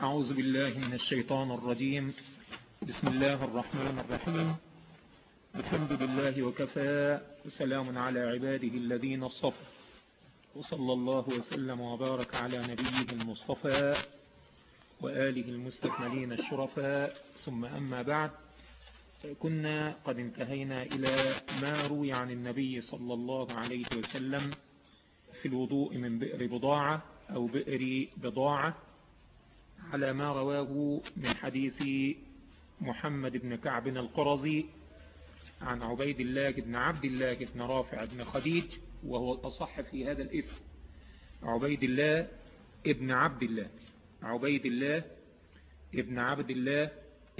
أعوذ بالله من الشيطان الرجيم. بسم الله الرحمن الرحيم. الحمد لله وكفى. وسلام على عباده الذين اصطفى. وصلى الله وسلم وبارك على نبيه المصطفى وآله المستكملين الشرفاء. ثم أما بعد كنا قد انتهينا إلى ما روي عن النبي صلى الله عليه وسلم في الوضوء من بئر بضاعة أو بئر بضاعة. على ما رواه من حديث محمد بن كعب القرظي عن عبيد الله بن عبد الله بن رافع بن خديج وهو الأصح في هذا الاسم عبيد الله ابن عبد الله. عبيد الله ابن عبد الله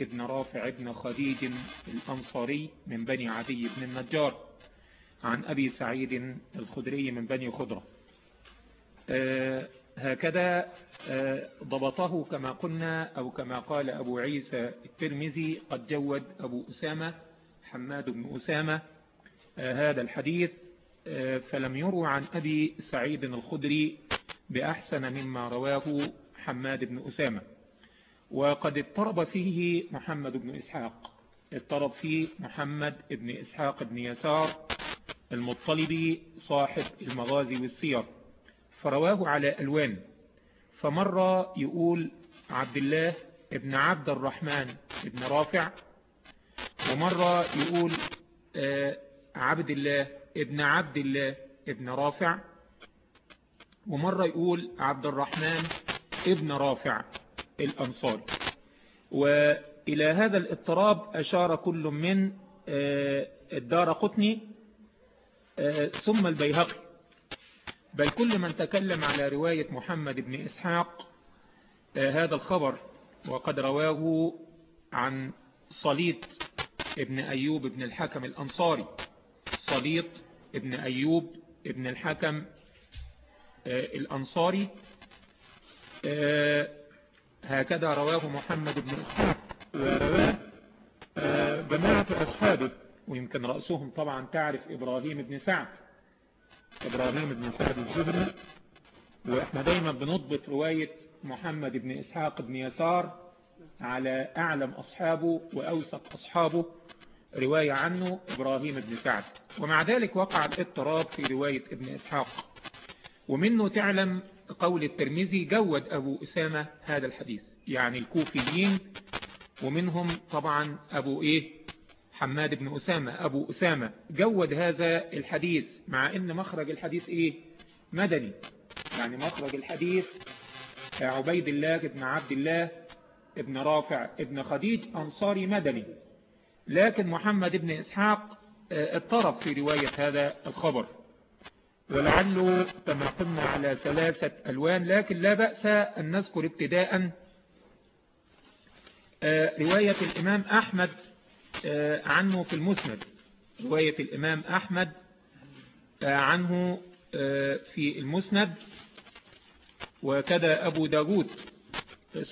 ابن رافع ابن خديج الأنصاري من بني عدي بن النجار. عن أبي سعيد الخدري من بني خضرة آه هكذا آه ضبطه كما قلنا أو كما قال أبو عيسى الترمذي قد جود أبو أسامة حماد بن أسامة آه هذا الحديث فلم يروا عن أبي سعيد الخدري بأحسن مما رواه حماد بن أسامة. وقد اضطرب فيه محمد بن إسحاق. اضطرب فيه محمد بن إسحاق بن يسار المطلبي صاحب المغازي والسير. فرواه على ألوان. فمرة يقول عبد الله ابن عبد الرحمن ابن رافع ومرة يقول عبد الله ابن عبد الله ابن رافع ومرة يقول عبد الرحمن ابن رافع الأنصاري وإلى هذا الاضطراب أشار كل من الدار قطني ثم البيهقي. بل كل من تكلم على رواية محمد بن إسحاق هذا الخبر وقد رواه عن صليط ابن أيوب ابن الحكم الأنصاري. صليط ابن أيوب ابن الحكم الأنصاري هكذا رواه محمد بن إسحاق. ورواه جماعة أصحابه ويمكن رأسهم طبعا تعرف إبراهيم بن سعد. إبراهيم بن سعد الزهري. وإحنا دايما بنضبط رواية محمد بن إسحاق بن يسار على أعلم أصحابه وأوثق أصحابه رواية عنه إبراهيم بن سعد. ومع ذلك وقع الاضطراب في رواية ابن إسحاق. ومنه تعلم قول الترمذي جود أبو أسامة هذا الحديث يعني الكوفيين ومنهم طبعا أبو إيه؟ حماد بن أسامة أبو أسامة جود هذا الحديث مع أن مخرج الحديث إيه؟ مدني. يعني مخرج الحديث عبيد الله بن عبد الله ابن رافع ابن خديج أنصاري مدني. لكن محمد بن إسحاق اضطرب في رواية هذا الخبر. ولعله كما قلنا على ثلاثة ألوان لكن لا بأس أن نذكر ابتداء رواية الإمام أحمد عنه في المسند رواية الإمام أحمد عنه في المسند وكذا أبو داود.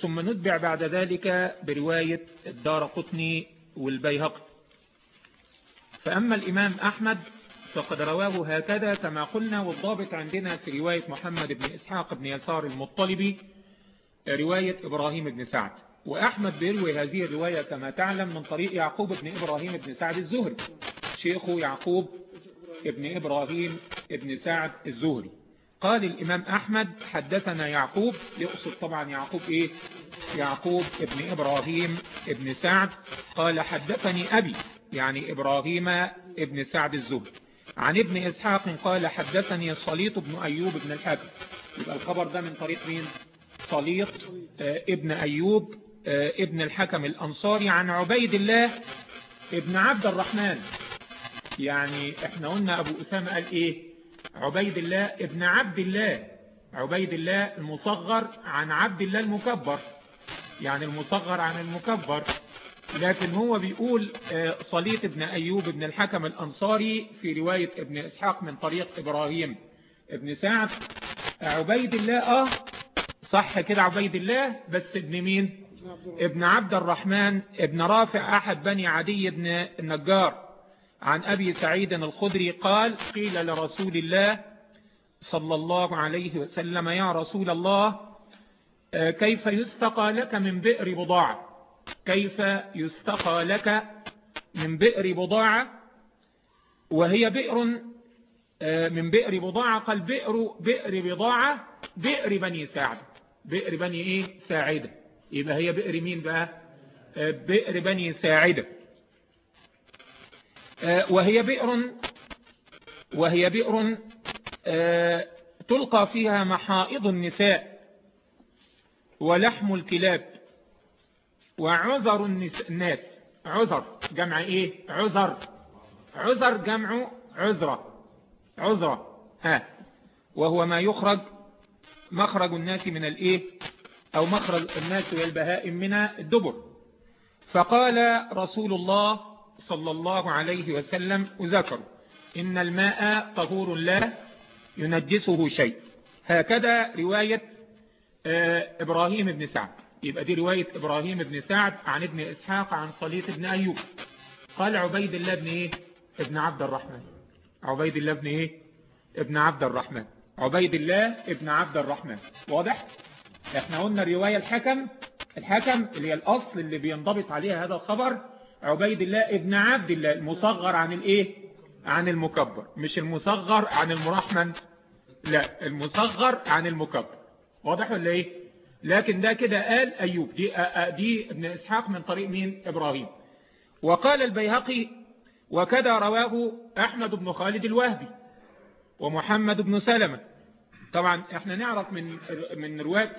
ثم نتبع بعد ذلك برواية الدار قطني والبيهقي. فأما الإمام أحمد فقد رواه هكذا كما قلنا والضابط عندنا في رواية محمد بن إسحاق بن يسار المطلبي رواية إبراهيم بن سعد. وأحمد بيروي هذه الرواية كما تعلم من طريق يعقوب بن إبراهيم بن سعد الزهري. شيخه يعقوب بن إبراهيم بن سعد الزهري. قال الإمام أحمد حدثنا يعقوب يقصد طبعا يعقوب إيه؟ يعقوب ابن إبراهيم ابن سعد. قال حدثني أبي يعني إبراهيم ابن سعد الزهري. عن ابن إسحاق قال حدثني صليط بن أيوب بن الحكم يبقى الخبر ده من طريق مين؟ صليط ابن أيوب ابن الحكم الأنصاري عن عبيد الله ابن عبد الرحمن. يعني إحنا قلنا أبو أسامة قال إيه؟ عبيد الله ابن عبد الله. عبيد الله المصغر عن عبد الله المكبر. يعني المصغر عن المكبر. لكن هو بيقول صليط ابن أيوب ابن الحكم الأنصاري في رواية ابن إسحاق من طريق إبراهيم ابن سعد. عبيد الله آه صح كده عبيد الله بس ابن مين؟ ابن عبد الرحمن ابن رافع أحد بني عدي بن النجار. عن أبي سعيد الخدري قال قيل لرسول الله صلى الله عليه وسلم يا رسول الله كيف يستقى لك من بئر بضاعة؟ كيف يستقى لك من بئر بضاعة؟ وهي بئر من بئر بضاعة قال بئر بئر بضاعة بئر بني ساعدة. بئر بني إيه؟ ساعدة. يبقى هي بئر مين بقى؟ آه، بئر بني ساعدة. آه، وهي بئر وهي بئر تلقى فيها محائض النساء ولحم الكلاب وعذر الناس. عذر جمع إيه؟ عذر. عذر جمع عذرة. عذرة. ها. وهو ما يخرج مخرج الناس من الإيه؟ أو مخرج الناس والبهائم من الدبر. فقال رسول الله صلى الله عليه وسلم وذكر إن الماء طهور لا ينجسه شيء. هكذا رواية آه، إبراهيم بن سعد. يبقى دي رواية إبراهيم بن سعد عن ابن إسحاق عن صليت بن أيوب. قال عبيد الله بن إيه؟ ابن عبد الرحمن. عبيد الله بن إيه؟ ابن عبد الرحمن. عبيد الله ابن عبد الرحمن. واضح؟ إحنا قلنا الرواية الحكم الحكم اللي هي الأصل اللي بينضبط عليها هذا الخبر عبيد الله ابن عبد الله المصغر عن الإيه؟ عن المكبر. مش المصغر عن المرحمن لا المصغر عن المكبر. واضح ولا إيه؟ لكن ده كده قال أيوب. دي, دي ابن إسحاق من طريق مين؟ إبراهيم. وقال البيهقي وكذا رواه أحمد بن خالد الوهبي ومحمد بن سلمة. طبعا إحنا نعرف من من رواة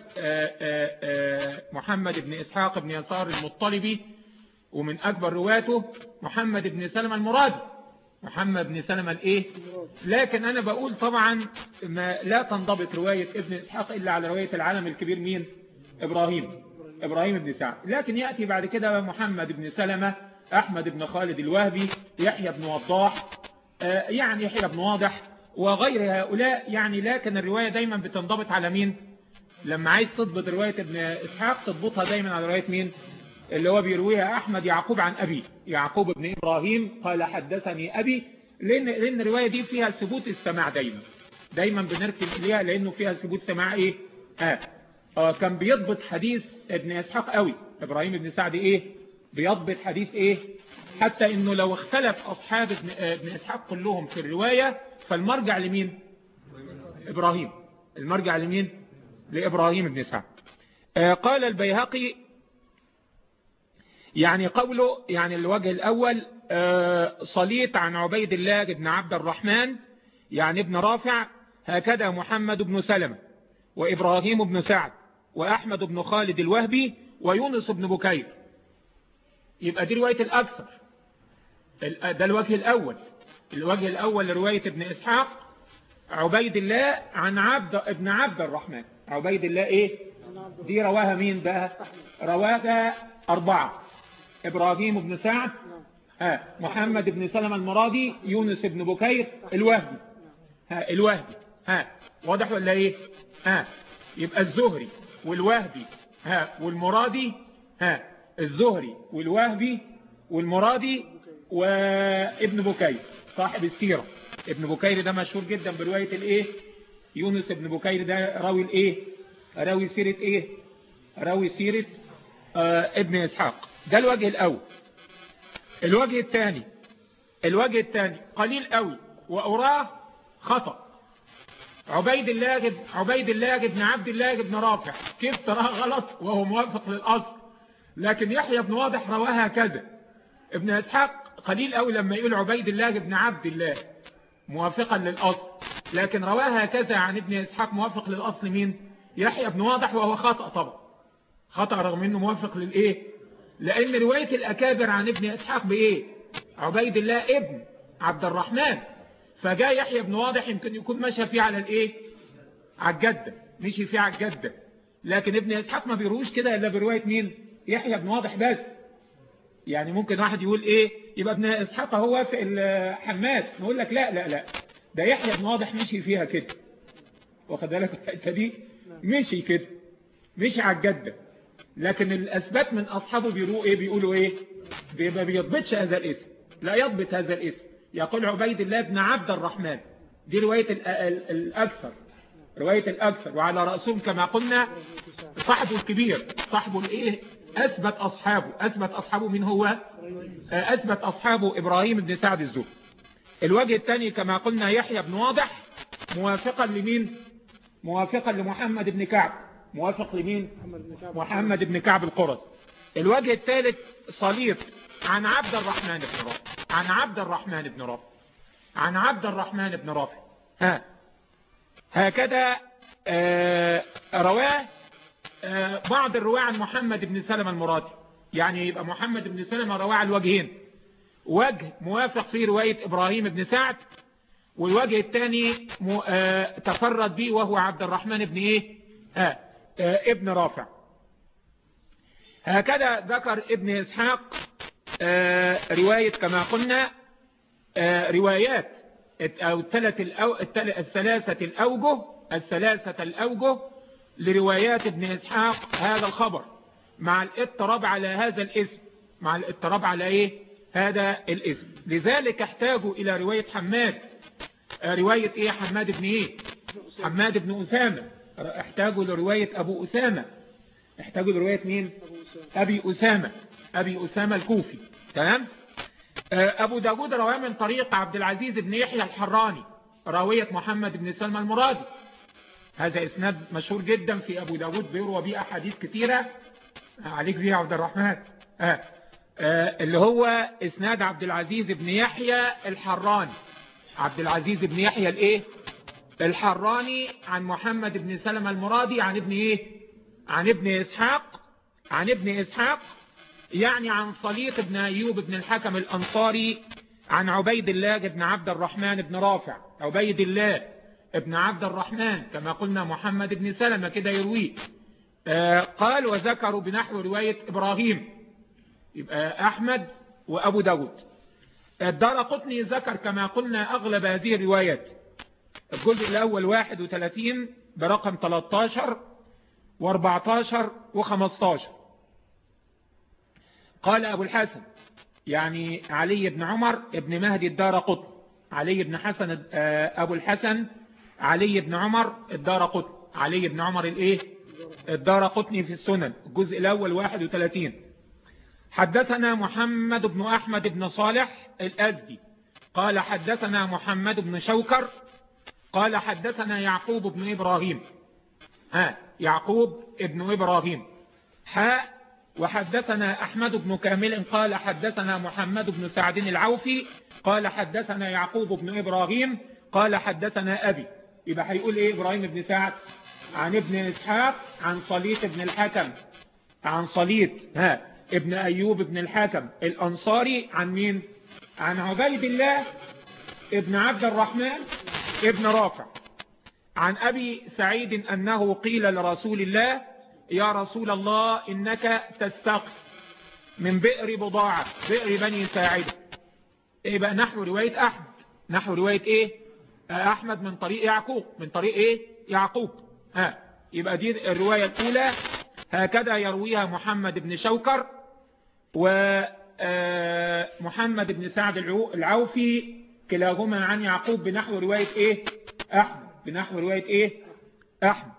محمد بن إسحاق بن يسار المطلبي ومن أكبر رواته محمد بن سلمة المرادي محمد بن سلمة الايه لكن أنا بقول طبعا ما لا تنضبط رواية ابن إسحاق إلا على رواية العالم الكبير مين؟ إبراهيم. إبراهيم بن سعد. لكن يأتي بعد كده محمد بن سلمة أحمد بن خالد الوهبي يحيى بن وضاح آه، يعني يحيى بن واضح وغير هؤلاء يعني لكن الرواية دايما بتنضبط على مين؟ لما عايز تضبط رواية ابن إسحاق تضبطها دايما على رواية مين؟ اللي هو بيرويها أحمد يعقوب عن أبي. يعقوب بن إبراهيم قال حدثني أبي. لأن, لأن الرواية دي فيها ثبوت السماع دايما. دايما بنركز إليها لأنه فيها ثبوت سماع إيه؟ آه. آه كان بيضبط حديث ابن إسحاق قوي. إبراهيم بن سعد إيه؟ بيضبط حديث إيه؟ حتى إنه لو اختلف أصحاب ابن, ابن إسحاق كلهم في الرواية فالمرجع لمين؟ إبراهيم. المرجع لمين؟ لإبراهيم بن سعد آه قال البيهقي يعني قوله يعني الوجه الأول آه، صليت عن عبيد الله بن عبد الرحمن يعني ابن رافع هكذا محمد بن سلمة وإبراهيم بن سعد وأحمد بن خالد الوهبي ويونس بن بكير. يبقى دي رواية الأكثر. ده الوجه الأول. الوجه الأول لرواية ابن إسحاق عبيد الله عن عبد ابن عبد الرحمن. عبيد الله إيه؟ دي رواها مين بقى؟ رواها أربعة. إبراهيم بن سعد ها محمد بن سلمة المرادي يونس بن بكير الوهبي. ها الوهبي. ها واضح ولا إيه؟ ها يبقى الزهري والوهبي. ها والمرادي. ها الزهري والوهبي والمرادي وابن بكير. صاحب السيرة. ابن بكير ده مشهور جدا برواية الإيه؟ يونس ابن بكير ده راوي الإيه؟ راوي سيرة إيه؟ راوي سيرة آه ابن إسحاق. ده الوجه الأول. الوجه الثاني. الوجه الثاني. قليل قوي. وأراه خطأ. عبيد الله عبيد الله بن عبد الله بن رافع. كيف تراه غلط وهو موافق للأصل؟ لكن يحيى بن واضح رواها كذا. ابن إسحاق قليل قوي لما يقول عبيد الله بن عبد الله موافقا للأصل. لكن رواها كذا عن ابن إسحاق موافق للأصل مين؟ يحيى بن واضح وهو خطأ طبعا. خطأ رغم إنه موافق للإيه؟ لأن رواية الأكابر عن ابن إسحاق بإيه؟ عبيد الله ابن عبد الرحمن. فجاء يحيى بن واضح يمكن يكون مشى فيه على الإيه؟ على الجدة. مشي فيه على الجدة. لكن ابن إسحاق ما بيروش كده إلا برواية مين؟ يحيى بن واضح بس. يعني ممكن واحد يقول إيه؟ يبقى ابن إسحاق هو وافق الحماد نقول لك لا لا لا. ده يحيى بن واضح مشي فيها كده. واخد بالك الحتة دي؟ مشي كده. مشي على الجدة. لكن الأثبات من أصحابه بيقولوا إيه؟ بيقولوا إيه؟ ما بيضبطش هذا الاسم. لا يضبط هذا الاسم. يقول عبيد الله بن عبد الرحمن. دي رواية الأكثر. رواية الأكثر. وعلى رأسهم كما قلنا صاحبه الكبير. صاحبه الإيه؟ أثبت أصحابه. أثبت أصحابه من هو؟ آه، أثبت أصحابه إبراهيم بن سعد الزهري. الوجه الثاني كما قلنا يحيى بن واضح موافقا لمين؟ موافقا لمحمد بن كعب. موافق لمين؟ محمد بن كعب القرظ الوجه الثالث صليط عن عبد الرحمن بن رافع. عن عبد الرحمن بن رافع. عن عبد الرحمن بن رافع. ها. هكذا آه رواه بعض الرواة عن محمد بن سلمة المرادي. يعني يبقى محمد بن سلمة رواة الوجهين وجه موافق في رواية إبراهيم بن سعد والوجه الثاني آه تفرد به وهو عبد الرحمن بن إيه؟ آه آه ابن رافع. هكذا ذكر ابن إسحاق آه رواية كما قلنا آه روايات أو الأو الثلاثة الأوجه الثلاثة الأوجه لروايات ابن إسحاق هذا الخبر مع الاضطراب على هذا الاسم مع الاضطراب على إيه؟ هذا الاسم. لذلك احتاجوا إلى رواية حماد. رواية إيه حماد بن إيه؟ حماد بن أسامة. احتاجوا لرواية أبو أسامة. احتاجوا لرواية مين؟ أبي أسامة. أبي أسامة الكوفي. تمام؟ أبو داود رواه من طريق عبد العزيز بن يحيى الحراني راوية محمد بن سلمى المرادي. هذا إسناد مشهور جدا في أبو داود بيروى به أحاديث كثيرة عليك فيها عبد الرحمن. آه. آه اللي هو إسناد عبد العزيز بن يحيى الحراني. عبد العزيز بن يحيى الإيه؟ الحراني عن محمد بن سلمة المرادي عن ابن إيه؟ عن ابن إسحاق. عن ابن إسحاق يعني عن صليق بن أيوب بن الحكم الأنصاري عن عبيد الله بن عبد الرحمن بن رافع. عبيد الله. ابن عبد الرحمن كما قلنا محمد بن سلمة كده يرويه آه قال وذكروا بنحو رواية إبراهيم يبقى أحمد وأبو داود. الدار قطني ذكر كما قلنا أغلب هذه الروايات. الجزء الأول 31 برقم 13 و14 و15 قال أبو الحسن يعني علي بن عمر ابن مهدي الدار قطن علي بن حسن أبو الحسن علي بن عمر الدار قطن علي بن عمر الايه؟ الدار قطني في السنن الجزء الأول 31 حدثنا محمد بن أحمد بن صالح الأزدي. قال حدثنا محمد بن شوكر. قال حدثنا يعقوب بن إبراهيم. ها يعقوب ابن إبراهيم. حاء وحدثنا أحمد بن كامل. قال حدثنا محمد بن سعد العوفي. قال حدثنا يعقوب بن إبراهيم. قال حدثنا أبي. يبقى هيقول إيه؟ إبراهيم بن سعد عن ابن إسحاق عن صليط بن الحكم. عن صليط ها ابن أيوب بن الحكم. الأنصاري عن مين؟ عن عبيد الله ابن عبد الرحمن ابن رافع. عن أبي سعيد أنه قيل لرسول الله يا رسول الله إنك تستقي من بئر بضاعة بئر بني ساعدة. إيه بقى؟ نحو رواية أحمد. نحو رواية إيه؟ أحمد من طريق يعقوب. من طريق إيه؟ يعقوب. ها يبقى دي الرواية الأولى. هكذا يرويها محمد بن شوكر ومحمد بن سعد العوفي كلاهما عن يعقوب بنحو رواية إيه؟ أحمد. بنحو رواية إيه؟ أحمد.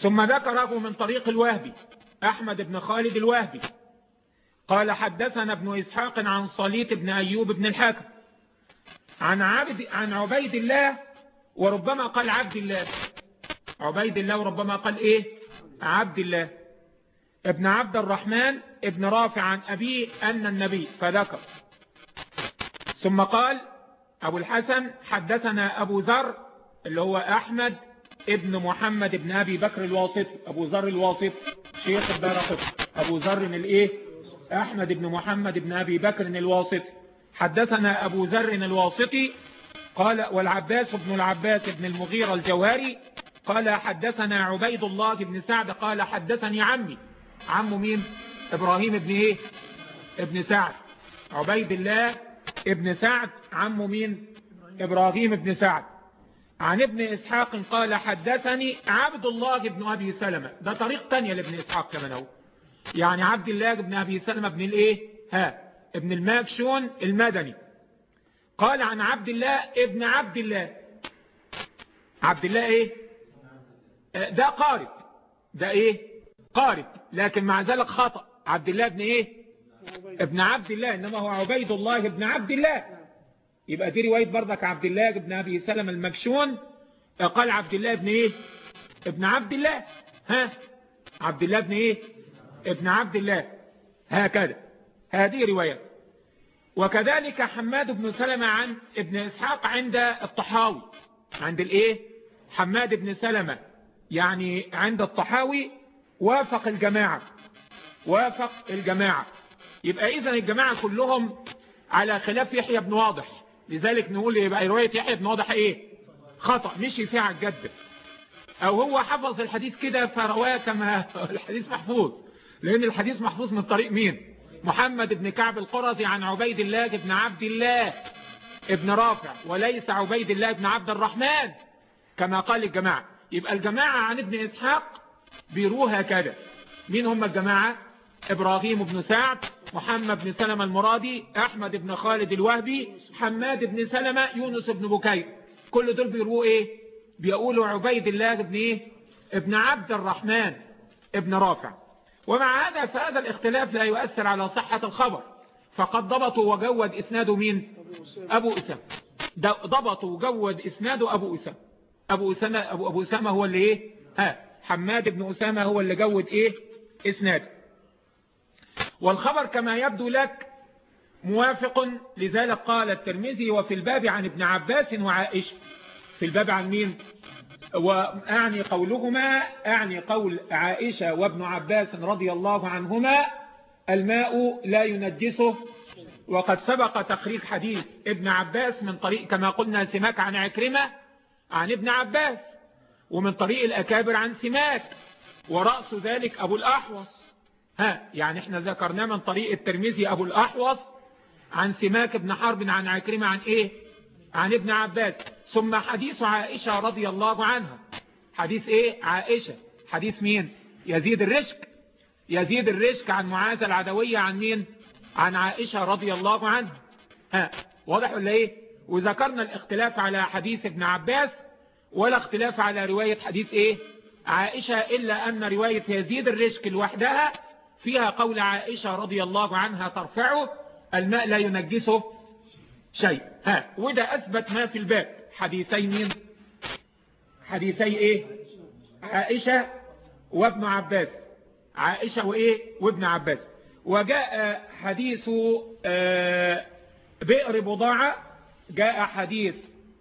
ثم ذكره من طريق الوهبي أحمد بن خالد الوهبي. قال حدثنا ابن إسحاق عن صليت بن أيوب بن الحاكم. عن عبد عن عبيد الله وربما قال عبد الله. عبيد الله وربما قال إيه؟ عبد الله. ابن عبد الرحمن ابن رافع عن أبيه أن النبي فذكر. ثم قال أبو الحسن حدثنا أبو ذر اللي هو أحمد ابن محمد ابن أبي بكر الواسط أبو ذر الواسط شيخ الدارقط أبو ذر الإيه؟ أحمد ابن محمد ابن أبي بكر الواسط. حدثنا أبو ذر الواسطي قال والعباس بن العباس بن المغيرة الجواري قال حدثنا عبيد الله بن سعد. قال حدثني عمي. عمه مين؟ إبراهيم ابن إيه؟ ابن سعد. عبيد الله ابن سعد. عمه مين؟ إبراهيم ابن سعد. عن ابن إسحاق قال حدثني عبد الله ابن أبي سلمة. ده طريق تانية لابن إسحاق كمان أهو. يعني عبد الله ابن أبي سلمة ابن الإيه؟ ها ابن الماكشون المدني. قال عن عبد الله ابن عبد الله. عبد الله إيه؟ آه، ده قارب. ده إيه؟ قارب. لكن مع ذلك خطأ. عبد الله ابن إيه؟ ابن عبد الله. إنما هو عبيد الله ابن عبد الله. يبقى دي رواية بردك عبد الله ابن أبي سلم المكشون. قال عبد الله ابن إيه؟ ابن عبد الله. ها؟ عبد الله ابن إيه؟ ابن عبد الله. هكذا. هذه رواية وكذلك حماد بن سلمة عن ابن إسحاق عند الطحاوي. عند الإيه؟ حماد بن سلمة. يعني عند الطحاوي وافق الجماعة. وافق الجماعة. يبقى اذا الجماعة كلهم على خلاف يحيى بن واضح. لذلك نقول يبقى رواية يحيى بن واضح إيه؟ خطأ. مشي فيها على الجد. أو هو حفظ الحديث كده فرواه كما الحديث محفوظ. لأن الحديث محفوظ من طريق مين؟ محمد بن كعب القرظي عن عبيد الله بن عبد الله ابن رافع وليس عبيد الله بن عبد الرحمن. كما قال الجماعة يبقى الجماعة عن ابن إسحاق بيروها كده مين هم الجماعة؟ إبراهيم بن سعد محمد بن سلمة المرادي أحمد بن خالد الوهبي حماد بن سلمة يونس بن بكير. كل دول بيروه إيه؟ بيقولوا عبيد الله بن إيه؟ ابن عبد الرحمن ابن رافع. ومع هذا فهذا الاختلاف لا يؤثر على صحة الخبر. فقد ضبطوا وجود إسناده مين؟ أبو أسامة. ضبطوا وجود إسناده أبو أسامة. أبو أسامة, أبو, أبو أسامة هو اللي إيه؟ ها حماد بن أسامة هو اللي جود إيه؟ إسناده والخبر كما يبدو لك موافق. لذلك قال الترمذي وفي الباب عن ابن عباس وعائشة. في الباب عن مين؟ وأعني قولهما أعني قول عائشة وابن عباس رضي الله عنهما الماء لا ينجسه. وقد سبق تخريج حديث ابن عباس من طريق كما قلنا سماك عن عكرمة عن ابن عباس ومن طريق الأكابر عن سماك ورأس ذلك أبو الأحوص. ها يعني إحنا ذكرناه من طريق الترمذي أبو الأحوص عن سماك بن حرب عن عكرمة عن إيه؟ عن ابن عباس ثم حديث عائشة رضي الله عنها. حديث إيه؟ عائشة. حديث مين؟ يزيد الرشك. يزيد الرشك عن معاذ العدوية عن مين؟ عن عائشة رضي الله عنها. ها واضح ولا إيه؟ وذكرنا الاختلاف على حديث ابن عباس ولا اختلاف على رواية حديث إيه؟ عائشة إلا أن رواية يزيد الرشك لوحدها فيها قول عائشة رضي الله عنها ترفعه الماء لا ينجسه شيء. ها وده أثبت ما في الباب حديثي مين حديثي إيه؟ عائشة وابن عباس. عائشة وإيه؟ وابن عباس. وجاء حديث آه، بئر بضاعة. جاء حديث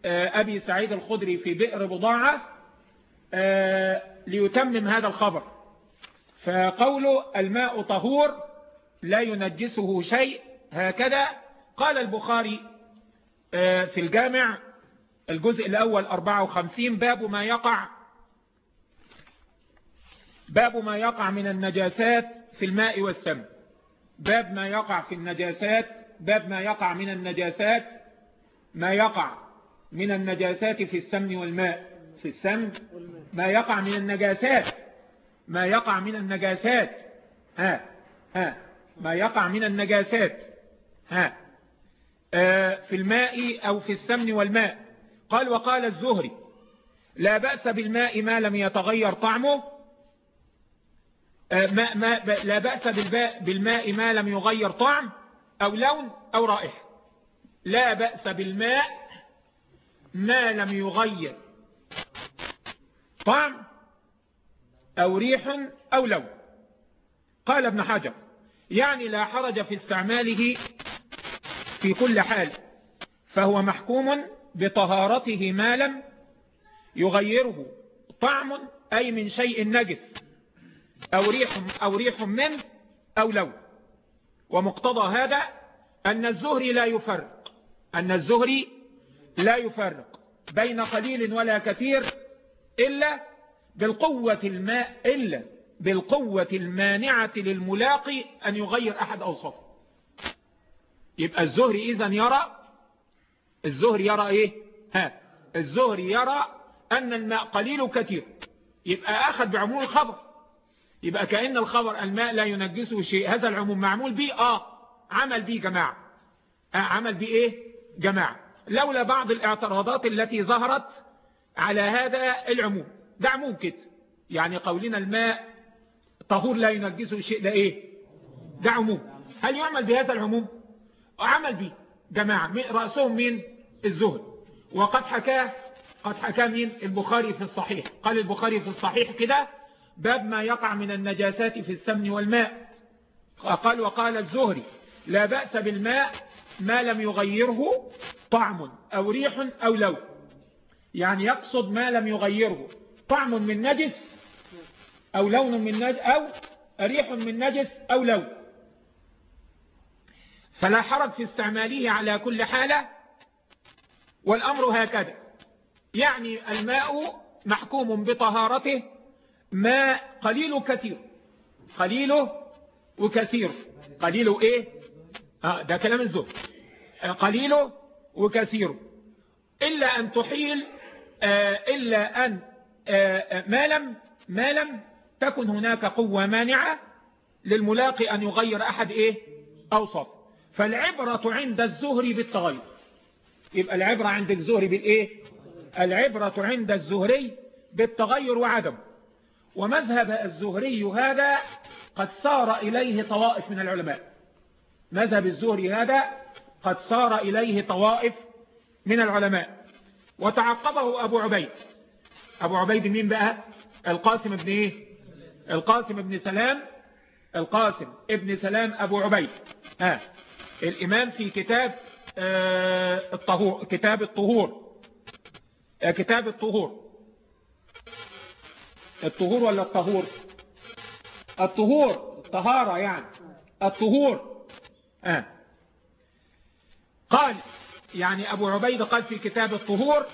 آه، أبي سعيد الخدري في بئر بضاعة آه، ليتمم هذا الخبر. فقوله الماء طهور لا ينجسه شيء هكذا. قال البخاري في الجامع الجزء الأول 54 باب ما يقع باب ما يقع من النجاسات في الماء والسم. باب ما يقع في النجاسات باب ما يقع من النجاسات ما يقع من النجاسات في السمن والماء. في السمن ما يقع من النجاسات ما يقع من النجاسات. ها ها ما يقع من النجاسات. ها. آه في الماء أو في السمن والماء. قال وقال الزهري لا بأس بالماء ما لم يتغير طعمه. آه، ما ما لا بأس بالماء ما لم يغير طعم أو لون أو رائحة. لا بأس بالماء ما لم يغير طعم أو ريح أو لون. قال ابن حجر يعني لا حرج في استعماله في كل حال فهو محكوم بطهارته ما لم يغيره. طعم أي من شيء نجس أو ريح, أو ريح منه أو لون. ومقتضى هذا أن الزهري لا يفرق أن الزهري لا يفرق بين قليل ولا كثير إلا بالقوة الماء إلا بالقوة المانعة للملاقي أن يغير أحد أوصافه. يبقى الزهري إذا يرى الزهري يرى إيه؟ ها الزهري يرى أن الماء قليل كثير يبقى أخذ بعموم الخبر. يبقى كأن الخبر الماء لا ينجسه شيء. هذا العموم معمول به؟ آه. عمل به جماعة. آه عمل به إيه؟ جماعة. لولا بعض الاعتراضات التي ظهرت على هذا العموم. ده عموم كده. يعني قولنا الماء طهور لا ينجسه شيء. ده إيه؟ ده عموم. هل يعمل بهذا العموم؟ عمل به جماعة رأسهم مين؟ الزهد. وقد حكاه قد حكاه مين؟ البخاري في الصحيح. قال البخاري في الصحيح كده باب ما يقع من النجاسات في السمن والماء. قال وقال الزهري لا بأس بالماء ما لم يغيره طعم أو ريح أو لون يعني يقصد ما لم يغيره. طعم من نجس أو لون من نجس أو ريح من نجس أو لون فلا حرج في استعماله على كل حالة والأمر هكذا. يعني الماء محكوم بطهارته ماء قليل كثير. قليله وكثير. قليله إيه؟ آه ده كلام الزهد قليله وكثير. إلا أن تحيل آه إلا أن آه ما لم ما لم تكن هناك قوة مانعة للملاقي أن يغير أحد إيه؟ أوصف فالعبرة عند الزهري بالتغير. يبقى العبرة عند الزهري بالإيه؟ العبرة عند الزهري بالتغير وعدم ومذهب الزهري هذا قد صار إليه طوائف من العلماء. مذهب الزهري هذا قد صار إليه طوائف من العلماء. وتعقبه أبو عبيد. أبو عبيد مين بقى؟ القاسم ابن إيه؟ القاسم ابن سلام. القاسم ابن سلام أبو عبيد. ها. الإمام في كتاب آه الطهور كتاب الطهور. آه كتاب الطهور. الطهور ولا الطهور؟ الطهور الطهارة يعني. الطهور. آه. قال يعني أبو عبيد قال في كتاب الطهور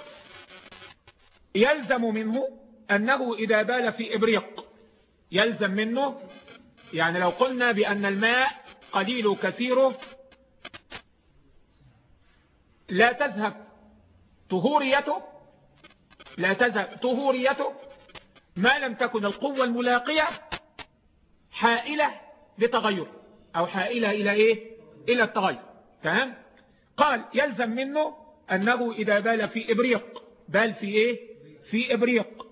يلزم منه أنه إذا بال في إبريق يلزم منه. يعني لو قلنا بأن الماء قليل كثيره لا تذهب. طهوريته لا تذهب. طهوريته ما لم تكن القوة الملاقية حائلة لتغير أو حائلة إلى إيه؟ إلى التغير. تمام؟ قال يلزم منه أنه إذا بال في إبريق بال في إيه؟ في إبريق.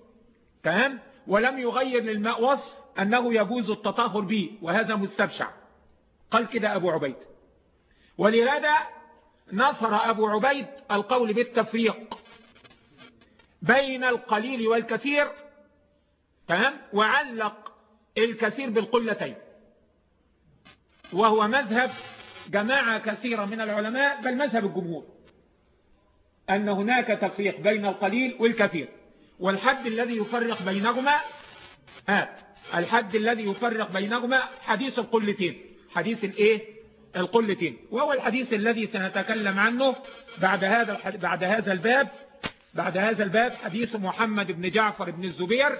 تمام؟ ولم يغير للماء وصف أنه يجوز التطهر به وهذا مستبشع. قال كده أبو عبيد. ولهذا نصر أبو عبيد القول بالتفريق بين القليل والكثير تمام؟ وعلق الكثير بالقلتين. وهو مذهب جماعة كثيرة من العلماء بل مذهب الجمهور أن هناك تفريق بين القليل والكثير. والحد الذي يفرق بينهما الحد الذي يفرق بينهما حديث القلتين. حديث الإيه؟ القلتين. وهو الحديث الذي سنتكلم عنه بعد هذا بعد هذا الباب بعد هذا الباب حديث محمد بن جعفر بن الزبير.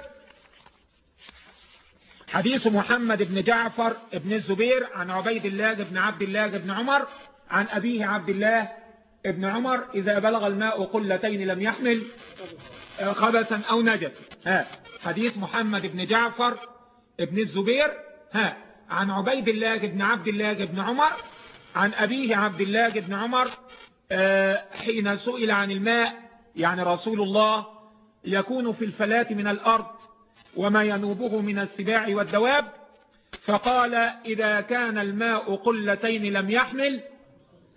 حديث محمد بن جعفر بن الزبير عن عبيد الله بن عبد الله بن عمر عن أبيه عبد الله بن عمر إذا بلغ الماء قلتين لم يحمل خبثا أو نجس. ها حديث محمد بن جعفر بن الزبير ها عن عبيد الله بن عبد الله بن عمر عن أبيه عبد الله بن عمر حين سئل عن الماء يعني رسول الله يكون في الفلاة من الأرض وما ينوبه من السباع والدواب فقال إذا كان الماء قلتين لم يحمل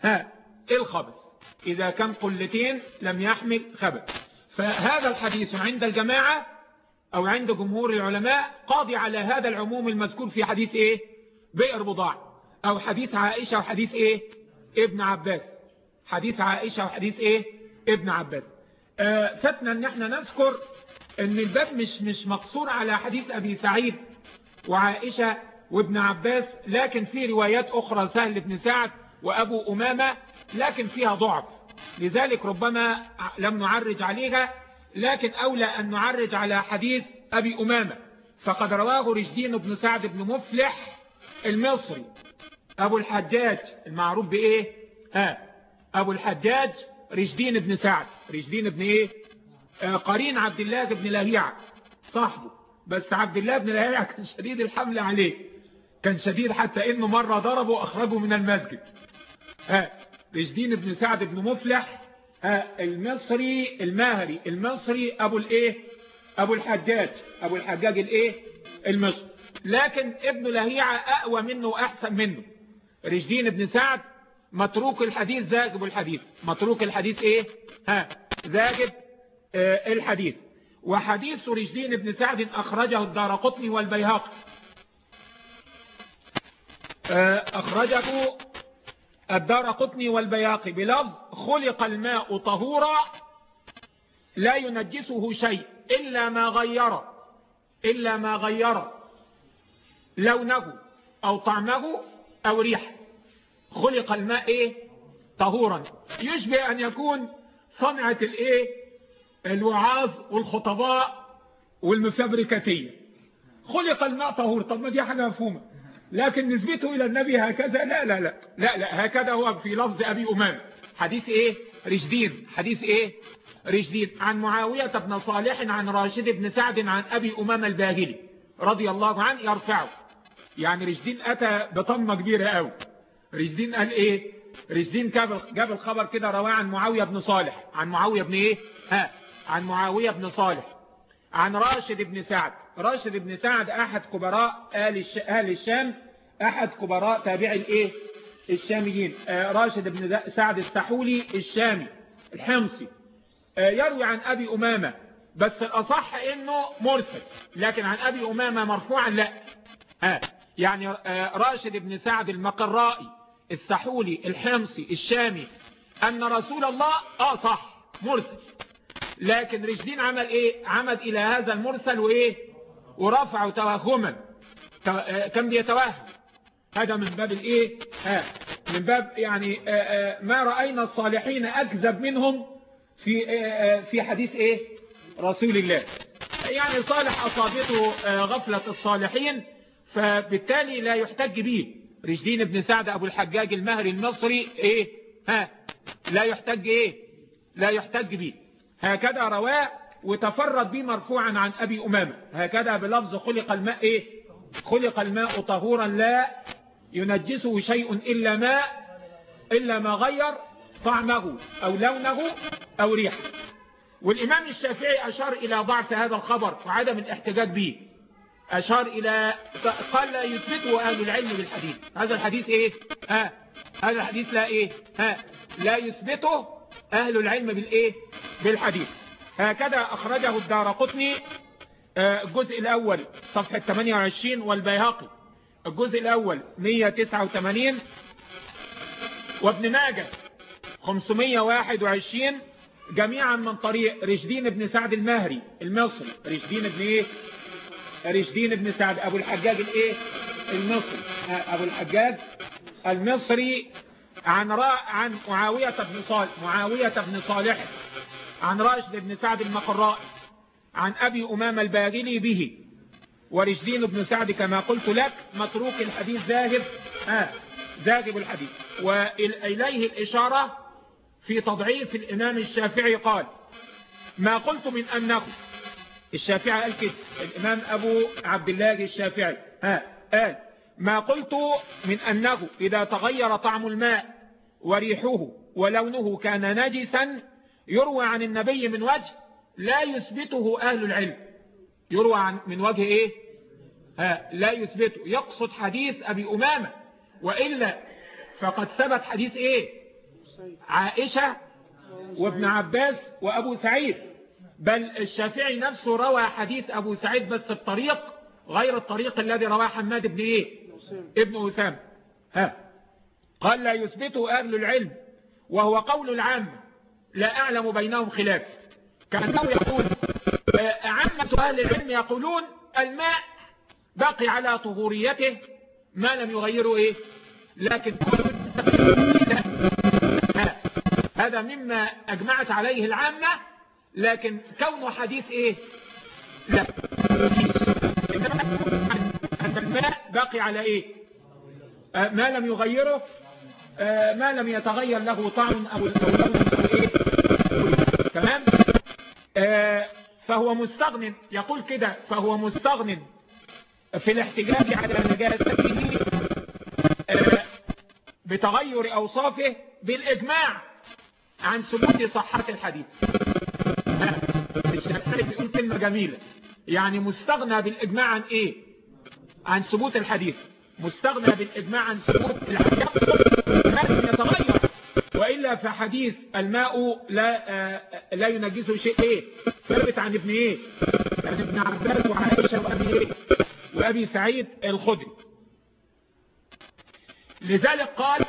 ها الخبث؟ إذا كان قلتين لم يحمل خبث. فهذا الحديث عند الجماعة أو عند جمهور العلماء قاضي على هذا العموم المذكور في حديث إيه؟ بئر بضاع. أو حديث عائشة وحديث إيه؟ ابن عباس. حديث عائشة وحديث إيه؟ ابن عباس. آه فتنا إن إحنا نذكر إن الباب مش مش مقصور على حديث أبي سعيد وعائشة وابن عباس لكن في روايات أخرى سهل بن سعد وأبو أمامة لكن فيها ضعف. لذلك ربما لم نعرج عليها لكن أولى أن نعرج على حديث أبي أمامة. فقد رواه رشدين بن سعد بن مفلح المصري. أبو الحجاج المعروف بإيه؟ ها أبو الحجاج رشدين بن سعد. رشدين بن إيه؟ آه قرين عبد الله بن لهيعة. صاحبه. بس عبد الله بن لهيعة كان شديد الحمل عليه. كان شديد حتى إنه مرة ضربه اخرجه من المسجد. ها رشدين بن سعد بن مفلح المصري الماهري المصري أبو الإيه؟ أبو الحجاج. أبو الحجاج الإيه؟ المصري. لكن ابن لهيعة أقوى منه وأحسن منه. رشدين بن سعد متروك الحديث زاجب الحديث. متروك الحديث إيه؟ ها زاجب آه الحديث. وحديث رشدين بن سعد أخرجه الدار قطني والبيهقي. آه أخرجه الدار قطني والبياقي بلفظ خلق الماء طهورا لا ينجسه شيء إلا ما غير إلا ما غير لونه أو طعمه أو ريحه خلق الماء إيه؟ طهورا. يشبه أن يكون صنعة الإيه؟ الوعاظ والخطباء والمفبركاتية خلق الماء طهور. طب ما دي حاجة مفهومة. لكن نسبته إلى النبي هكذا؟ لا لا لا لا لا هكذا هو في لفظ أبي أمام حديث إيه؟ رشدين حديث إيه؟ رشدين عن معاوية بن صالح عن راشد بن سعد عن أبي أمام الباهلي رضي الله عنه يرفعه. يعني رشدين أتى بطمة كبيرة قوي رشدين قال إيه؟ رشدين جاب الخبر كده رواه عن معاوية بن صالح. عن معاوية بن إيه؟ ها عن معاوية بن صالح. عن راشد بن سعد. راشد بن سعد أحد كبراء آل الشام أحد كبراء تابع الإيه؟ الشاميين. راشد بن سعد السحولي الشامي الحمصي. يروي عن أبي أمامة بس الأصح إنه مرسل لكن عن أبي أمامة مرفوعا لا. آه يعني راشد بن سعد المقرائي السحولي الحمصي الشامي أن رسول الله آه صح مرسل. لكن رشدين عمل إيه؟ عمد إلى هذا المرسل وإيه؟ ورفعه توهما كم بيتوهم؟ هذا من باب الايه؟ آه. من باب يعني آه آه ما رأينا الصالحين أكذب منهم في في حديث إيه؟ رسول الله. يعني صالح أصابته غفلة الصالحين فبالتالي لا يحتج به. رشدين بن سعد أبو الحجاج المهري المصري إيه؟ ها لا يحتج إيه؟ لا يحتج به. هكذا رواه وتفرد به مرفوعا عن أبي أمامة. هكذا بلفظ خلق الماء إيه؟ خلق الماء طهورا لا ينجسه شيء إلا ما إلا ما غير طعمه أو لونه أو ريحه. والإمام الشافعي أشار إلى ضعف هذا الخبر وعدم الاحتجاج به. أشار إلى قال لا يثبته أهل العلم بالحديث. هذا الحديث إيه؟ ها هذا الحديث لا إيه؟ ها لا يثبته أهل العلم بالإيه بالحديث. هكذا أخرجه الدار قطني الجزء الأول صفحة 28 والبيهقي. الجزء الأول 189 وابن ماجه 521 جميعا من طريق رشدين بن سعد المهري المصري. رشدين بن إيه؟ رشدين بن سعد. أبو الحجاج الإيه؟ المصري. أبو الحجاج المصري عن راء عن معاوية بن صالح معاوية بن صالح عن راشد بن سعد المقراء عن أبي امام الباغلي به. ورشدين بن سعد كما قلت لك متروك الحديث ذاهب آه ذاهب الحديث. وإليه الإشارة في تضعيف الإمام الشافعي قال ما قلت من أنه الشافعي قال كده الإمام أبو عبد الله الشافعي ها قال ما قلت من أنه إذا تغير طعم الماء وريحه ولونه كان نجسا يروى عن النبي من وجه لا يثبته أهل العلم. يروى عن من وجه إيه؟ ها لا يثبته يقصد حديث أبي أمامة وإلا فقد ثبت حديث إيه؟ عائشة وابن عباس وأبو سعيد. بل الشافعي نفسه روى حديث أبو سعيد بس الطريق غير الطريق الذي رواه حماد بن إيه؟ ابن أسامة. ها. قال لا يثبته أهل العلم وهو قول العام لا أعلم بينهم خلاف. كأنه يقول عامة أهل العلم يقولون الماء باقي على طهوريته ما لم يغيره إيه؟ لكن هذا مما أجمعت عليه العامة لكن كونه حديث إيه؟ لا. أن الماء باقي على إيه؟ ما لم يغيره ما لم يتغير له طعم أو إيه؟ تمام؟ فهو مستغن. يقول كده فهو مستغن. في الاحتجاج على نجاسته بتغير أوصافه بالإجماع عن ثبوت صحة الحديث. الشافعي بيقول كلمة جميلة. يعني مستغنى بالإجماع عن إيه؟ عن ثبوت الحديث. مستغنى بالإجماع عن ثبوت الحديث. لازم يتغير وإلا فحديث الماء لا آه لا ينجسه شيء إيه؟ ثابت عن ابن إيه؟ عن ابن عباس وعائشة وأبي إيه؟ وأبي سعيد الخدري. لذلك قال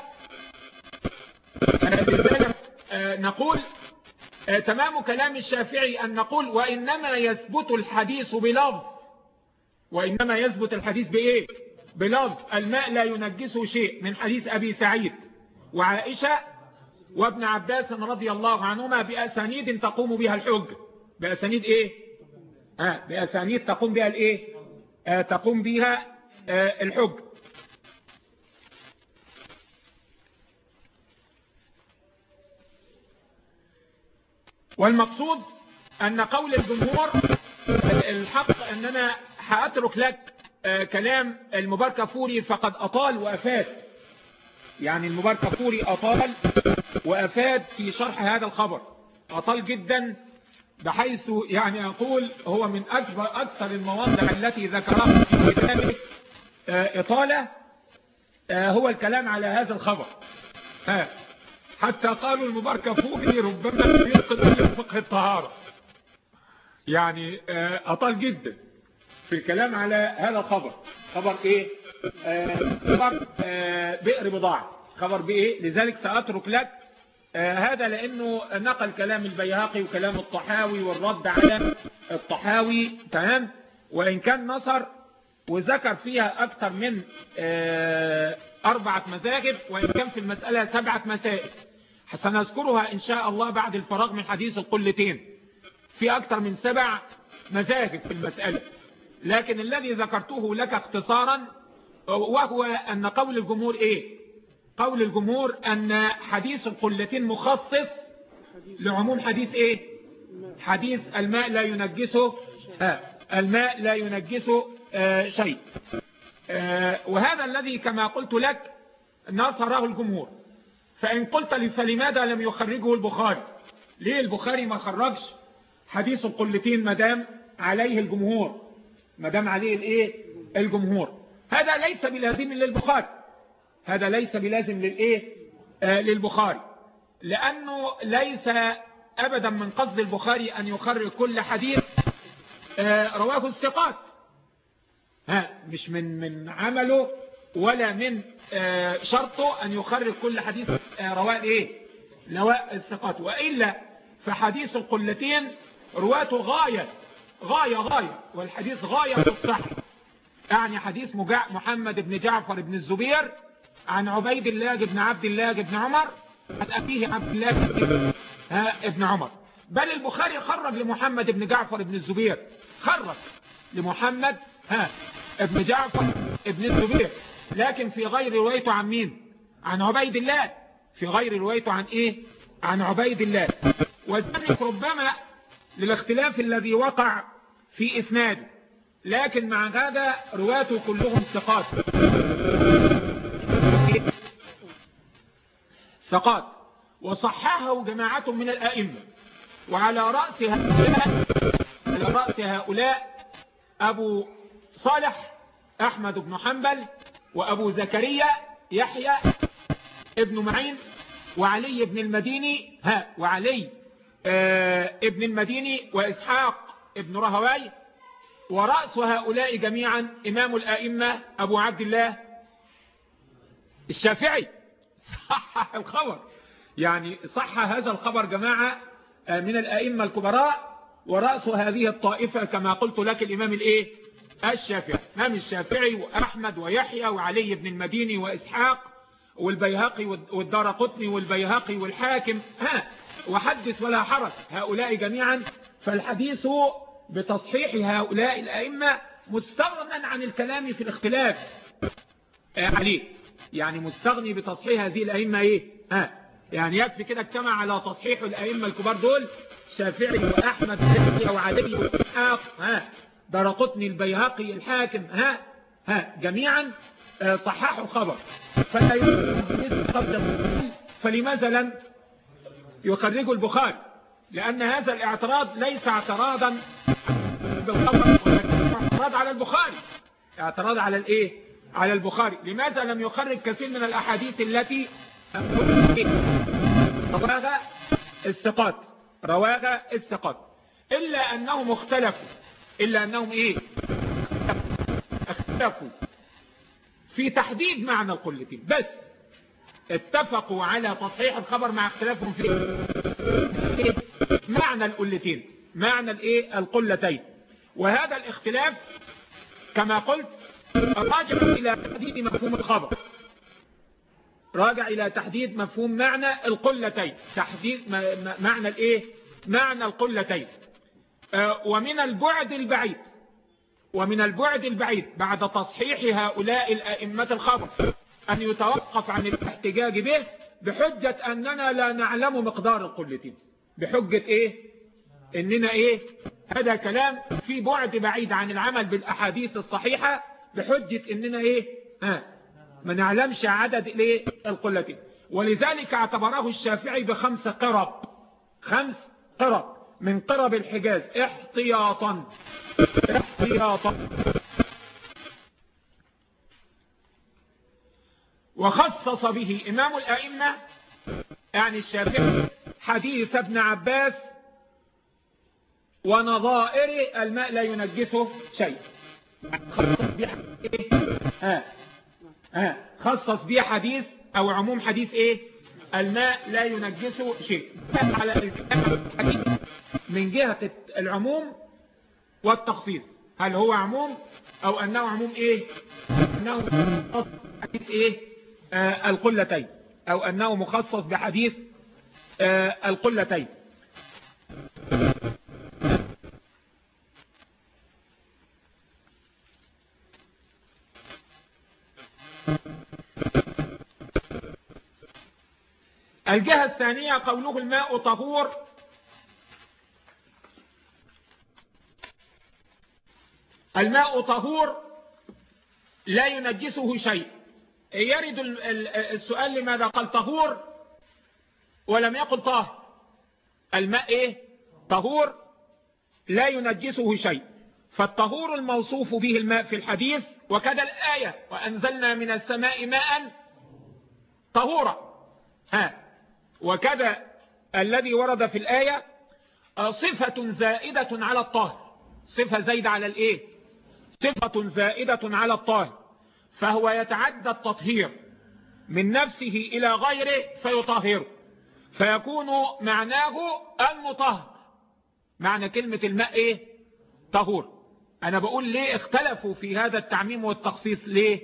لذلك نقول تمام كلام الشافعي أن نقول وإنما يثبت الحديث بلفظ. وإنما يثبت الحديث بإيه؟ بلفظ. الماء لا ينجسه شيء من حديث أبي سعيد وعائشة وابن عباس رضي الله عنهما بأسانيد تقوم بها الحجة بأسانيد إيه؟ آه بأسانيد تقوم بها الإيه؟ آه تقوم بها آه والمقصود أن قول الجمهور الحق أننا هأترك لك كلام المبارك فوري فقد أطال وأفاد. يعني المبارك فوري أطال وأفاد في شرح هذا الخبر. أطال جدا بحيث يعني أقول هو من أكبر أكثر المواضع التي ذكرها في كتابه إطالة هو الكلام على هذا الخبر. ها حتى قالوا المبارك فوري ربما ينقذ فقه الطهارة. يعني أطال جدا في الكلام على هذا الخبر. خبر إيه؟ خبر بئر بضاعة. خبر بإيه؟ لذلك سأترك لك هذا لأنه نقل كلام البيهقي وكلام الطحاوي والرد على الطحاوي تمام؟ وإن كان نصر وذكر فيها أكثر من أربعة مذاهب وإن كان في المسألة سبعة مسائل. سنذكرها إن شاء الله بعد الفراغ من حديث القلتين. في أكثر من سبع مذاهب في المسألة. لكن الذي ذكرته لك اختصارا وهو أن قول الجمهور إيه؟ قول الجمهور أن حديث القلتين مخصص لعموم حديث إيه؟ حديث الماء لا ينجسه آه الماء لا ينجسه آه شيء. آه وهذا الذي كما قلت لك نصره الجمهور. فإن قلت لي فلماذا لم يخرجه البخاري؟ ليه البخاري ما خرجش حديث القلتين مدام عليه الجمهور؟ مدام عليه الإيه؟ الجمهور. هذا ليس بلازم للبخاري. هذا ليس بلازم للإيه؟ آه للبخاري. لأنه ليس ابدا من قصد البخاري أن يخرج كل حديث آه رواه الثقات. ها مش من من عمله ولا من آه شرطه أن يخرج كل حديث رواه إيه؟ لواء الثقات. وإلا فحديث القلتين رواته غاية غاية غاية. والحديث غاية في الصحة يعني حديث محمد بن جعفر بن الزبير عن عبيد الله بن عبد الله بن عمر عن أبيه عبد الله بن عمر. بل البخاري خرج لمحمد بن جعفر بن الزبير. خرج لمحمد ها ابن جعفر ابن الزبير. لكن في غير روايته عن مين؟ عن عبيد الله. في غير روايته عن إيه؟ عن عبيد الله. وذلك ربما للاختلاف الذي وقع في إسناده. لكن مع هذا رواته كلهم ثقات. ثقات وصححه جماعة من الأئمة وعلى رأس هؤلاء على رأس هؤلاء أبو صالح أحمد بن حنبل وأبو زكريا يحيى ابن معين وعلي بن المديني ها وعلي ابن المديني وإسحاق ابن رهواي ورأس هؤلاء جميعا إمام الآئمة أبو عبد الله الشافعي. صح الخبر. يعني صح هذا الخبر جماعة من الآئمة الكبراء ورأس هذه الطائفة كما قلت لك الإمام الإيه؟ الشافعي. إمام الشافعي وأحمد ويحيى وعلي بن المديني وإسحاق والبيهقي والدار قطني والبيهقي والحاكم. ها وحدث ولا حرج. هؤلاء جميعا فالحديث بتصحيح هؤلاء الأئمة مستغنى عن الكلام في الاختلاف. عليه يعني مستغني بتصحيح هذه الأئمة إيه؟ ها؟ يعني يكفي كده اجتمع على تصحيح الأئمة الكبار دول شافعي وأحمد وزكي وعلي وإسحاق ها؟ درقطني البيهقي الحاكم ها؟ ها؟ جميعا صححوا الخبر. فلا يمكن فلماذا لم يخرجه البخاري؟ لأن هذا الاعتراض ليس اعتراضا بالخبر اعتراض على البخاري. اعتراض على الإيه؟ على البخاري. لماذا لم يخرج كثير من الأحاديث التي رواها الثقات؟ رواها الثقات. إلا أنهم اختلفوا. إلا أنهم إيه؟ اختلفوا. في تحديد معنى القلتين. بس اتفقوا على تصحيح الخبر مع اختلافهم في؟ معنى القلتين. معنى الإيه؟ القلتين. وهذا الاختلاف كما قلت راجع إلى تحديد مفهوم الخبر. راجع إلى تحديد مفهوم معنى القلتين. تحديد معنى الإيه؟ معنى القلتين. آه، ومن البعد البعيد. ومن البعد البعيد بعد تصحيح هؤلاء الأئمة الخبر أن يتوقف عن الاحتجاج به بحجة أننا لا نعلم مقدار القلتين. بحجة إيه؟ إننا إيه؟ هذا كلام في بعد بعيد عن العمل بالأحاديث الصحيحة بحجة إننا إيه؟ ها ما نعلمش عدد إيه؟ القلتين ولذلك اعتبره الشافعي بخمس قرب. خمس قرب. من قرب الحجاز. احتياطا. احتياطا. وخصص به إمام الأئمة يعني الشافعي حديث ابن عباس ونظائر الماء لا ينجسه شيء. خصص به حديث أو عموم حديث إيه؟ الماء لا ينجسه شيء. على من جهة العموم والتخصيص. هل هو عموم أو أنه عموم إيه؟ أنه حديث إيه؟ آه القلتين. أو أنه مخصص بحديث آه القلتين. الجهة الثانية قوله الماء طهور. الماء طهور لا ينجسه شيء. يرد السؤال لماذا قال طهور؟ ولم يقل طاهر الماء إيه؟ طهور لا ينجسه شيء. فالطهور الموصوف به الماء في الحديث وكذا الآية وأنزلنا من السماء ماء طهورا. ها. وكذا الذي ورد في الآية صفة زائدة على الطاهر صفة زايدة على الإيه؟ صفة زائدة على الطاهر فهو يتعدى التطهير من نفسه إلى غيره فيطهره فيكون معناه المطهر. معنى كلمة الماء إيه؟ طهور. أنا بقول ليه اختلفوا في هذا التعميم والتخصيص ليه؟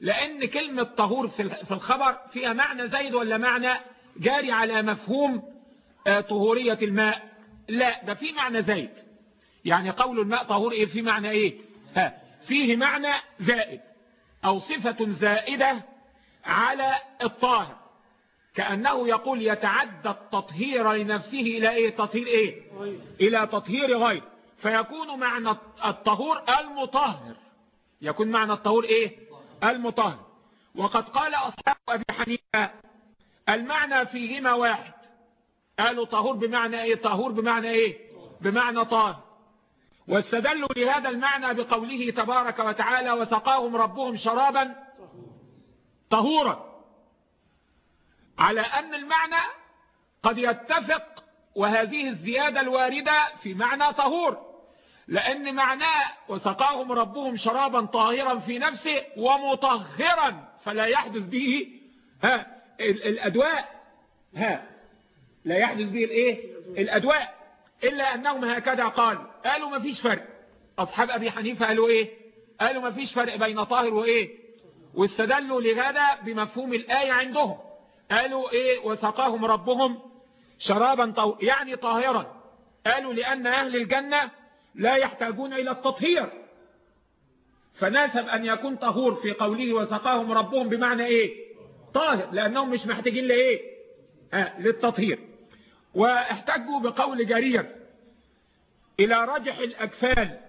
لأن كلمة طهور في الخبر فيها معنى زايد ولا معنى جاري على مفهوم آه، طهورية الماء. لا ده في معنى زايد. يعني قول الماء طهور إيه؟ في معنى إيه؟ ها فيه معنى زائد أو صفة زائدة على الطاهر. كأنه يقول يتعدى التطهير لنفسه إلى إيه؟ تطهير إيه؟ إلى تطهير غير. فيكون معنى الطهور المطهر. يكون معنى الطهور إيه؟ المطهر. وقد قال أصحاب أبي حنيفة المعنى فيهما واحد. قالوا طهور بمعنى إيه؟ طهور بمعنى إيه؟ بمعنى طاهر واستدلوا لهذا المعنى بقوله تبارك وتعالى وسقاهم ربهم شرابا طهورا. على أن المعنى قد يتفق وهذه الزيادة الواردة في معنى طهور لأن معناه وسقاهم ربهم شرابا طاهرا في نفسه ومطهرا فلا يحدث به ها الأدواء ها لا يحدث به الايه الأدواء إلا أنهم هكذا قالوا قالوا ما فيش فرق. أصحاب أبي حنيفة قالوا إيه؟ قالوا ما فيش فرق بين طاهر وإيه؟ واستدلوا لهذا بمفهوم الآية عندهم. قالوا إيه؟ وسقاهم ربهم شرابا طو... يعني طاهرا. قالوا لأن أهل الجنة لا يحتاجون إلى التطهير. فناسب أن يكون طهور في قوله وسقاهم ربهم بمعنى إيه؟ طاهر لأنهم مش محتاجين لإيه؟ آه للتطهير. واحتجوا بقول جرير إلى رجح الأكفال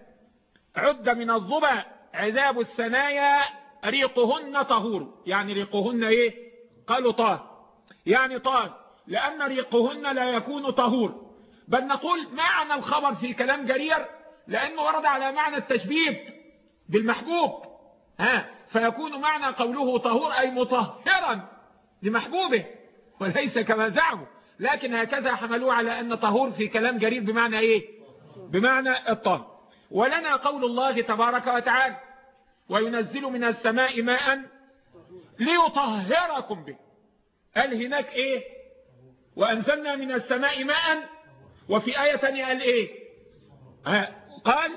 عد من الظبا عذاب الثنايا ريقهن طهور. يعني ريقهن إيه؟ قالوا طاهر. يعني طاهر لأن ريقهن لا يكون طهور. بل نقول معنى الخبر في كلام جرير لأنه ورد على معنى التشبيب بالمحبوب. ها؟ فيكون معنى قوله طهور أي مطهرا لمحبوبه وليس كما زعموا. لكن هكذا حملوه على أن طهور في كلام جرير بمعنى إيه؟ بمعنى الطهر. ولنا قول الله تبارك وتعالى وينزل من السماء ماء ليطهركم به. قال هناك إيه؟ وأنزلنا من السماء ماء وفي آية ثانية قال إيه؟ قال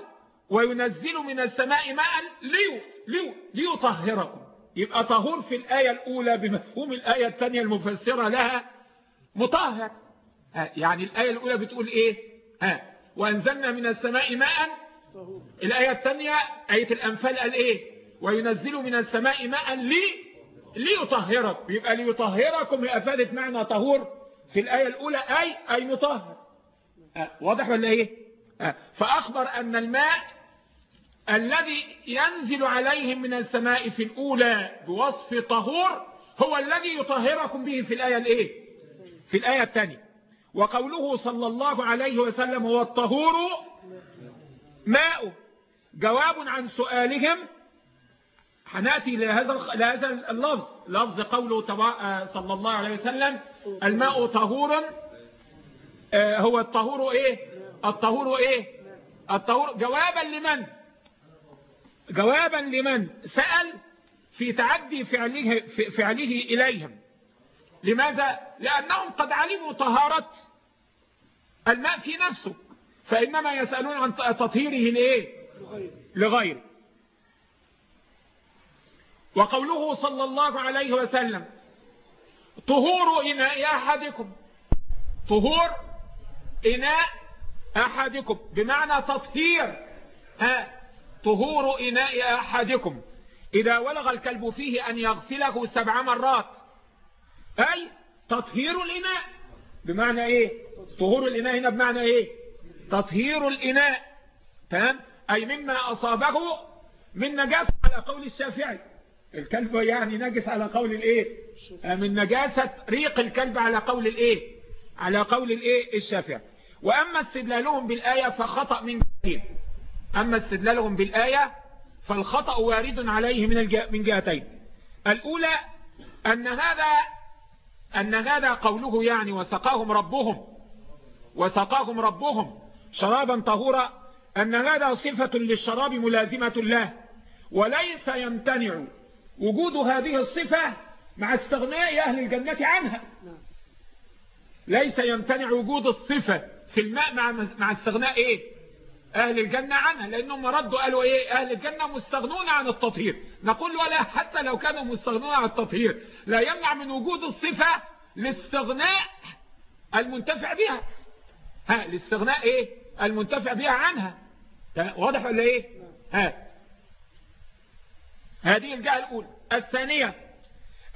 وينزل من السماء ماء ليو ليو ليطهركم. يبقى طهور في الآية الأولى بمفهوم الآية الثانية المفسرة لها مطهر. يعني الآية الأولى بتقول إيه؟ ها وأنزلنا من السماء ماء. الآية الثانية آية الأنفال قال إيه؟ وينزل من السماء ماء لي ليطهركم. يبقى ليطهركم أفادت معنى طهور في الآية الأولى أي أي مطهر. واضح ولا إيه؟ فأخبر أن الماء الذي ينزل عليهم من السماء في الأولى بوصف طهور هو الذي يطهركم به في الآية الإيه؟ في الآية الثانية. وقوله صلى الله عليه وسلم هو الطهور ماء. جواب عن سؤالهم. حناتي لهذا لهذا اللفظ. لفظ قوله صلى الله عليه وسلم. الماء طهور. هو الطهور إيه؟ الطهور إيه؟ الطهور. جوابا لمن؟ جوابا لمن؟ سأل في تعدي فعله, فعله إليهم. لماذا؟ لأنهم قد علموا طهارة الماء في نفسه فإنما يسألون عن تطهيره لإيه؟ لغيره. وقوله صلى الله عليه وسلم طهور إناء أحدكم. طهور إناء أحدكم بمعنى تطهير. ها طهور إناء أحدكم. إذا ولغ الكلب فيه أن يغسله سبع مرات. أي تطهير الإناء. بمعنى إيه؟ طهور الإناء هنا بمعنى إيه؟ تطهير الإناء. تمام؟ أي مما أصابه من نجاسة على قول الشافعي. الكلب يعني نجس على قول الإيه؟ من نجاسة ريق الكلب على قول الإيه؟ على قول الإيه؟ الشافعي. وأما استدلالهم بالآية فخطأ من جهتين أما استدلالهم بالآية فالخطأ وارد عليه من من جهتين. الأولى أن هذا أن هذا قوله يعني وسقاهم ربهم وسقاهم ربهم شرابا طهورا أن هذا صفة للشراب ملازمة له وليس يمتنع وجود هذه الصفة مع استغناء أهل الجنة عنها. ليس يمتنع وجود الصفة في الماء مع مع استغناء إيه؟ أهل الجنة عنها لأنهم ردوا قالوا إيه؟ أهل الجنة مستغنون عن التطهير. نقول ولا حتى لو كانوا مستغنون عن التطهير. لا يمنع من وجود الصفة لاستغناء المنتفع بها. ها الاستغناء إيه؟ المنتفع بها عنها. واضح ولا إيه؟ ها. هذه الجهة الأولى. الثانية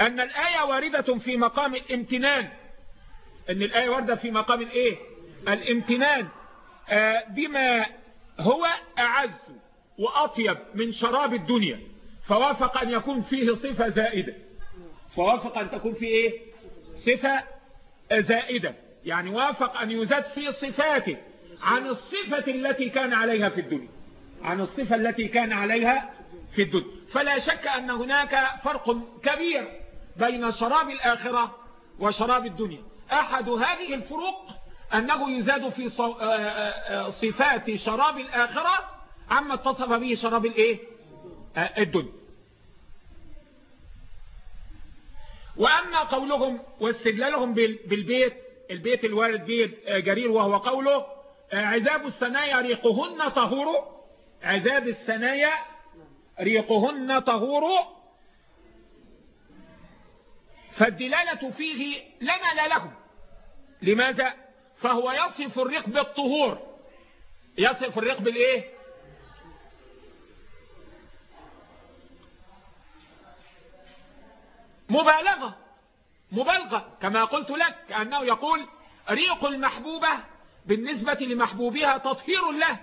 أن الآية واردة في مقام الامتنان. أن الآية واردة في مقام الإيه؟ الامتنان. آه بما هو أعز وأطيب من شراب الدنيا. فوافق أن يكون فيه صفة زائدة. فوافق أن تكون فيه إيه؟ صفة زائدة. يعني وافق أن يزاد في صفاته عن الصفة التي كان عليها في الدنيا. عن الصفة التي كان عليها في الدنيا. فلا شك أن هناك فرق كبير بين شراب الآخرة وشراب الدنيا. أحد هذه الفروق أنه يزاد في صفات شراب الآخرة عما اتصف به شراب الإيه؟ الدنيا. وأما قولهم واستدلالهم بالبيت البيت الوارد به جرير وهو قوله عذاب السنايا ريقهن طهور عذاب السنايا ريقهن طهور. فالدلالة فيه لنا لا لهم. لماذا؟ فهو يصف الريق بالطهور. يصف الريق بالإيه؟ مبالغة. مبالغة. كما قلت لك كأنه يقول ريق المحبوبة بالنسبة لمحبوبها تطهير له.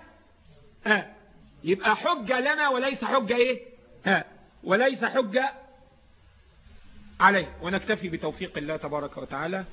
آه. يبقى حجة لنا وليس حجة إيه؟ ها. وليس حجة عليه. ونكتفي بتوفيق الله تبارك وتعالى.